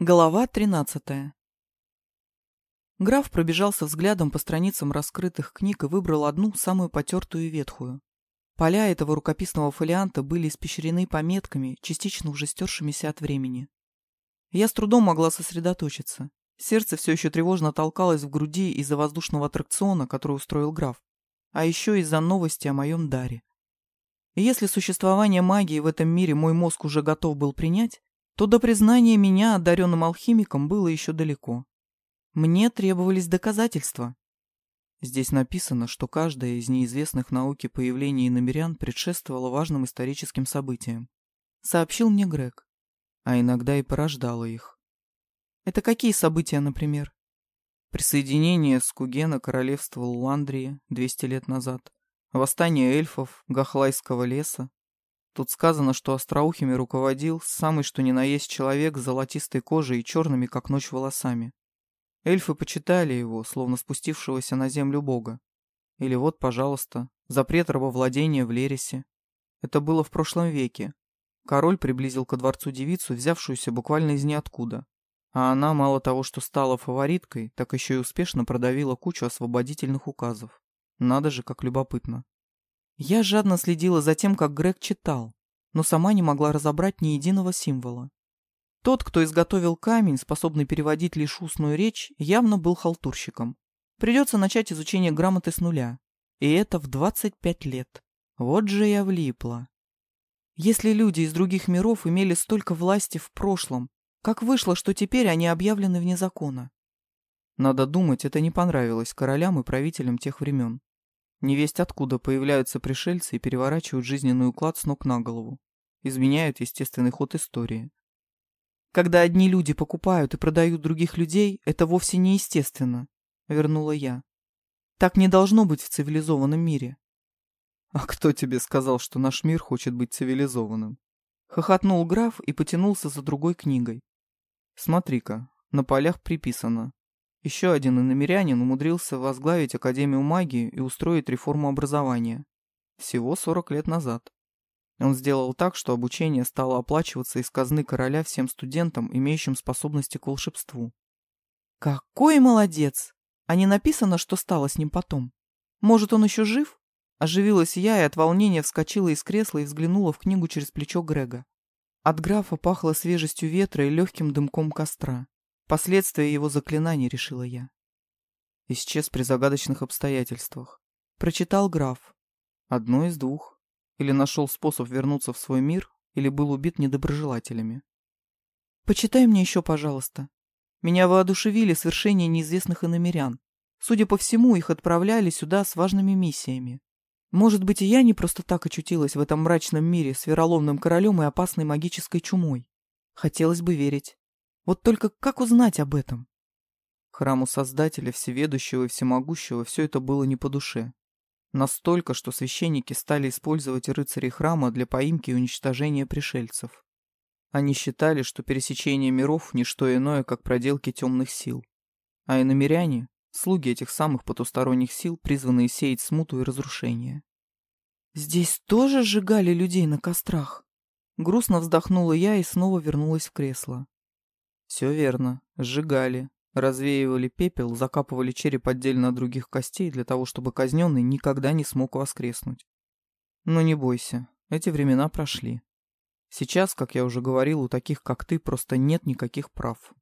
Глава 13. Граф пробежался взглядом по страницам раскрытых книг и выбрал одну, самую потертую и ветхую. Поля этого рукописного фолианта были испещрены пометками, частично уже стершимися от времени. Я с трудом могла сосредоточиться. Сердце все еще тревожно толкалось в груди из-за воздушного аттракциона, который устроил граф, а еще из-за новости о моем даре. И если существование магии в этом мире мой мозг уже готов был принять, то до признания меня одаренным алхимиком было еще далеко. Мне требовались доказательства. Здесь написано, что каждое из неизвестных науке появлений иномерян предшествовало важным историческим событиям. Сообщил мне Грег. А иногда и порождало их. Это какие события, например? Присоединение Скугена королевства Луандрии 200 лет назад, восстание эльфов Гахлайского леса, Тут сказано, что остроухими руководил самый что ни на есть человек с золотистой кожей и черными, как ночь, волосами. Эльфы почитали его, словно спустившегося на землю бога. Или вот, пожалуйста, запрет рабовладения в Лересе. Это было в прошлом веке. Король приблизил ко дворцу девицу, взявшуюся буквально из ниоткуда. А она мало того, что стала фавориткой, так еще и успешно продавила кучу освободительных указов. Надо же, как любопытно. Я жадно следила за тем, как Грег читал, но сама не могла разобрать ни единого символа. Тот, кто изготовил камень, способный переводить лишь устную речь, явно был халтурщиком. Придется начать изучение грамоты с нуля. И это в 25 лет. Вот же я влипла. Если люди из других миров имели столько власти в прошлом, как вышло, что теперь они объявлены вне закона? Надо думать, это не понравилось королям и правителям тех времен. Невесть откуда появляются пришельцы и переворачивают жизненный уклад с ног на голову. Изменяют естественный ход истории. Когда одни люди покупают и продают других людей, это вовсе не естественно, вернула я. Так не должно быть в цивилизованном мире. А кто тебе сказал, что наш мир хочет быть цивилизованным? Хохотнул граф и потянулся за другой книгой. Смотри-ка, на полях приписано еще один иномерянин умудрился возглавить Академию магии и устроить реформу образования. Всего 40 лет назад. Он сделал так, что обучение стало оплачиваться из казны короля всем студентам, имеющим способности к волшебству. Какой молодец! А не написано, что стало с ним потом? Может, он еще жив? Оживилась я и от волнения вскочила из кресла и взглянула в книгу через плечо Грега. От графа пахло свежестью ветра и легким дымком костра. Последствия его заклинаний, решила я. Исчез при загадочных обстоятельствах. Прочитал граф. Одно из двух. Или нашел способ вернуться в свой мир, или был убит недоброжелателями. Почитай мне еще, пожалуйста. Меня воодушевили свершения неизвестных иномерян. Судя по всему, их отправляли сюда с важными миссиями. Может быть, и я не просто так очутилась в этом мрачном мире с вероломным королем и опасной магической чумой. Хотелось бы верить. Вот только как узнать об этом? Храму Создателя, Всеведущего и Всемогущего все это было не по душе. Настолько, что священники стали использовать рыцарей храма для поимки и уничтожения пришельцев. Они считали, что пересечение миров – не что иное, как проделки темных сил. А иномиряне – слуги этих самых потусторонних сил, призванные сеять смуту и разрушение. «Здесь тоже сжигали людей на кострах?» Грустно вздохнула я и снова вернулась в кресло. Все верно. Сжигали, развеивали пепел, закапывали череп отдельно от других костей для того, чтобы казненный никогда не смог воскреснуть. Но не бойся, эти времена прошли. Сейчас, как я уже говорил, у таких, как ты, просто нет никаких прав.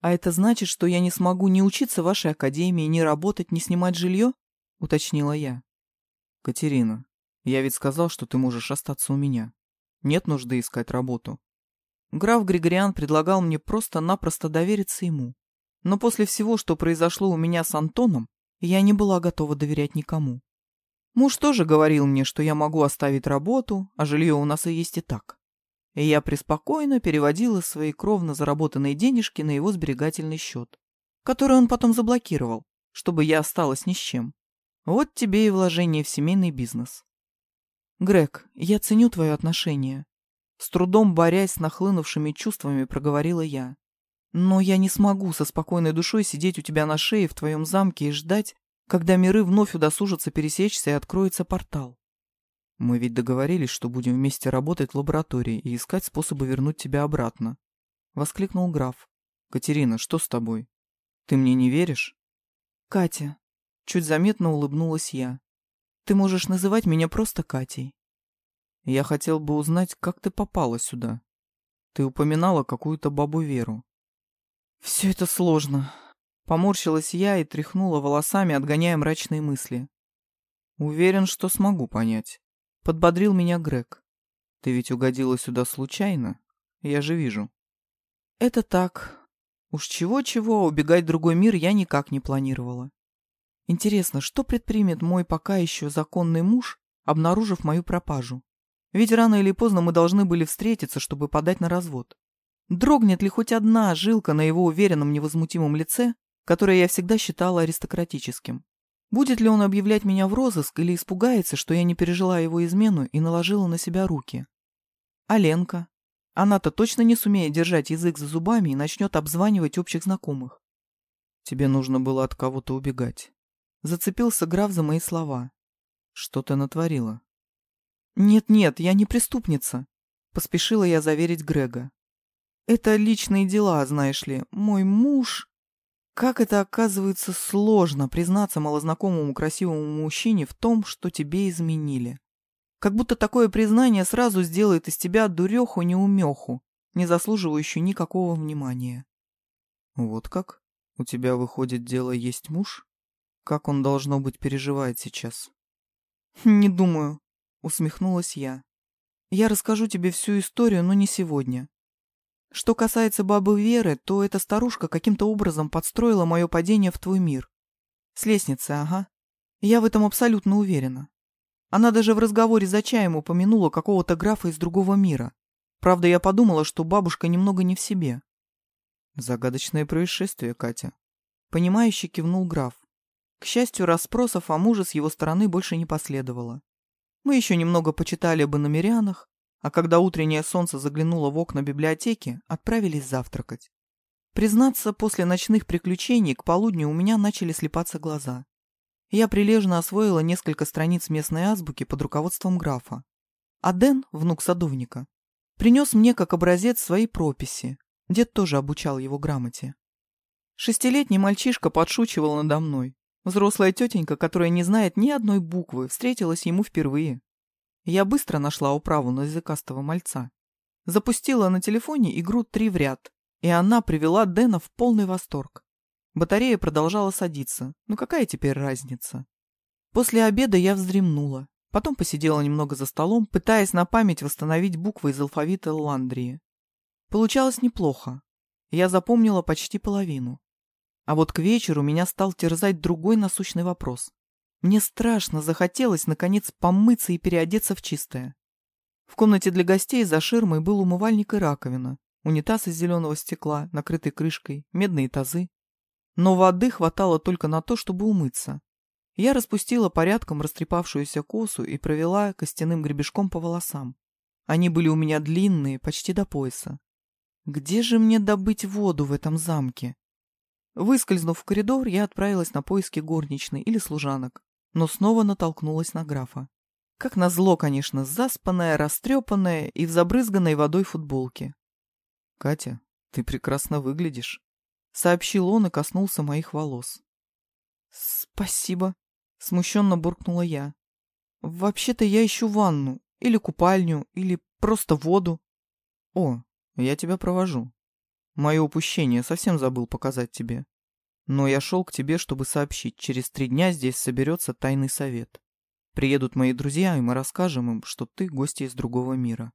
А это значит, что я не смогу ни учиться в вашей академии, ни работать, ни снимать жилье? Уточнила я. Катерина, я ведь сказал, что ты можешь остаться у меня. Нет нужды искать работу. Граф Григориан предлагал мне просто-напросто довериться ему. Но после всего, что произошло у меня с Антоном, я не была готова доверять никому. Муж тоже говорил мне, что я могу оставить работу, а жилье у нас и есть и так. И я преспокойно переводила свои кровно заработанные денежки на его сберегательный счет, который он потом заблокировал, чтобы я осталась ни с чем. Вот тебе и вложение в семейный бизнес. Грег, я ценю твое отношение, с трудом борясь с нахлынувшими чувствами, проговорила я. Но я не смогу со спокойной душой сидеть у тебя на шее в твоем замке и ждать, когда миры вновь удосужатся пересечься и откроется портал. Мы ведь договорились, что будем вместе работать в лаборатории и искать способы вернуть тебя обратно. Воскликнул граф. Катерина, что с тобой? Ты мне не веришь? Катя. Чуть заметно улыбнулась я. Ты можешь называть меня просто Катей. Я хотел бы узнать, как ты попала сюда. Ты упоминала какую-то бабу Веру. Все это сложно. Поморщилась я и тряхнула волосами, отгоняя мрачные мысли. Уверен, что смогу понять. Подбодрил меня Грег. Ты ведь угодила сюда случайно? Я же вижу. Это так. Уж чего-чего, убегать в другой мир я никак не планировала. Интересно, что предпримет мой пока еще законный муж, обнаружив мою пропажу? Ведь рано или поздно мы должны были встретиться, чтобы подать на развод. Дрогнет ли хоть одна жилка на его уверенном невозмутимом лице, которое я всегда считала аристократическим? Будет ли он объявлять меня в розыск или испугается, что я не пережила его измену и наложила на себя руки? А Ленка? Она-то точно не сумеет держать язык за зубами и начнет обзванивать общих знакомых. Тебе нужно было от кого-то убегать. Зацепился граф за мои слова. Что ты натворила? Нет-нет, я не преступница. Поспешила я заверить Грега. Это личные дела, знаешь ли. Мой муж... Как это оказывается сложно признаться малознакомому красивому мужчине в том, что тебе изменили. Как будто такое признание сразу сделает из тебя дуреху-неумеху, не заслуживающую никакого внимания. Вот как? У тебя, выходит, дело есть муж? Как он, должно быть, переживает сейчас? Не думаю, усмехнулась я. Я расскажу тебе всю историю, но не сегодня. Что касается бабы Веры, то эта старушка каким-то образом подстроила мое падение в твой мир. С лестницы, ага. Я в этом абсолютно уверена. Она даже в разговоре за чаем упомянула какого-то графа из другого мира. Правда, я подумала, что бабушка немного не в себе. Загадочное происшествие, Катя. Понимающе кивнул граф. К счастью, расспросов о муже с его стороны больше не последовало. Мы еще немного почитали об иномерянах, а когда утреннее солнце заглянуло в окна библиотеки, отправились завтракать. Признаться, после ночных приключений к полудню у меня начали слепаться глаза. Я прилежно освоила несколько страниц местной азбуки под руководством графа. А Дэн, внук садовника, принес мне как образец свои прописи. Дед тоже обучал его грамоте. Шестилетний мальчишка подшучивал надо мной. Взрослая тетенька, которая не знает ни одной буквы, встретилась ему впервые. Я быстро нашла управу на языкастого мальца. Запустила на телефоне игру «Три в ряд», и она привела Дэна в полный восторг. Батарея продолжала садиться, но какая теперь разница? После обеда я вздремнула, потом посидела немного за столом, пытаясь на память восстановить буквы из алфавита Ландрии. Получалось неплохо. Я запомнила почти половину. А вот к вечеру меня стал терзать другой насущный вопрос. Мне страшно захотелось, наконец, помыться и переодеться в чистое. В комнате для гостей за ширмой был умывальник и раковина, унитаз из зеленого стекла, накрытый крышкой, медные тазы. Но воды хватало только на то, чтобы умыться. Я распустила порядком растрепавшуюся косу и провела костяным гребешком по волосам. Они были у меня длинные, почти до пояса. Где же мне добыть воду в этом замке? Выскользнув в коридор, я отправилась на поиски горничной или служанок но снова натолкнулась на графа. Как назло, конечно, заспанная, растрепанная и в забрызганной водой футболке. «Катя, ты прекрасно выглядишь», — сообщил он и коснулся моих волос. «Спасибо», — смущенно буркнула я. «Вообще-то я ищу ванну, или купальню, или просто воду». «О, я тебя провожу. Мое упущение совсем забыл показать тебе. Но я шел к тебе, чтобы сообщить, через три дня здесь соберется тайный совет. Приедут мои друзья, и мы расскажем им, что ты гостья из другого мира.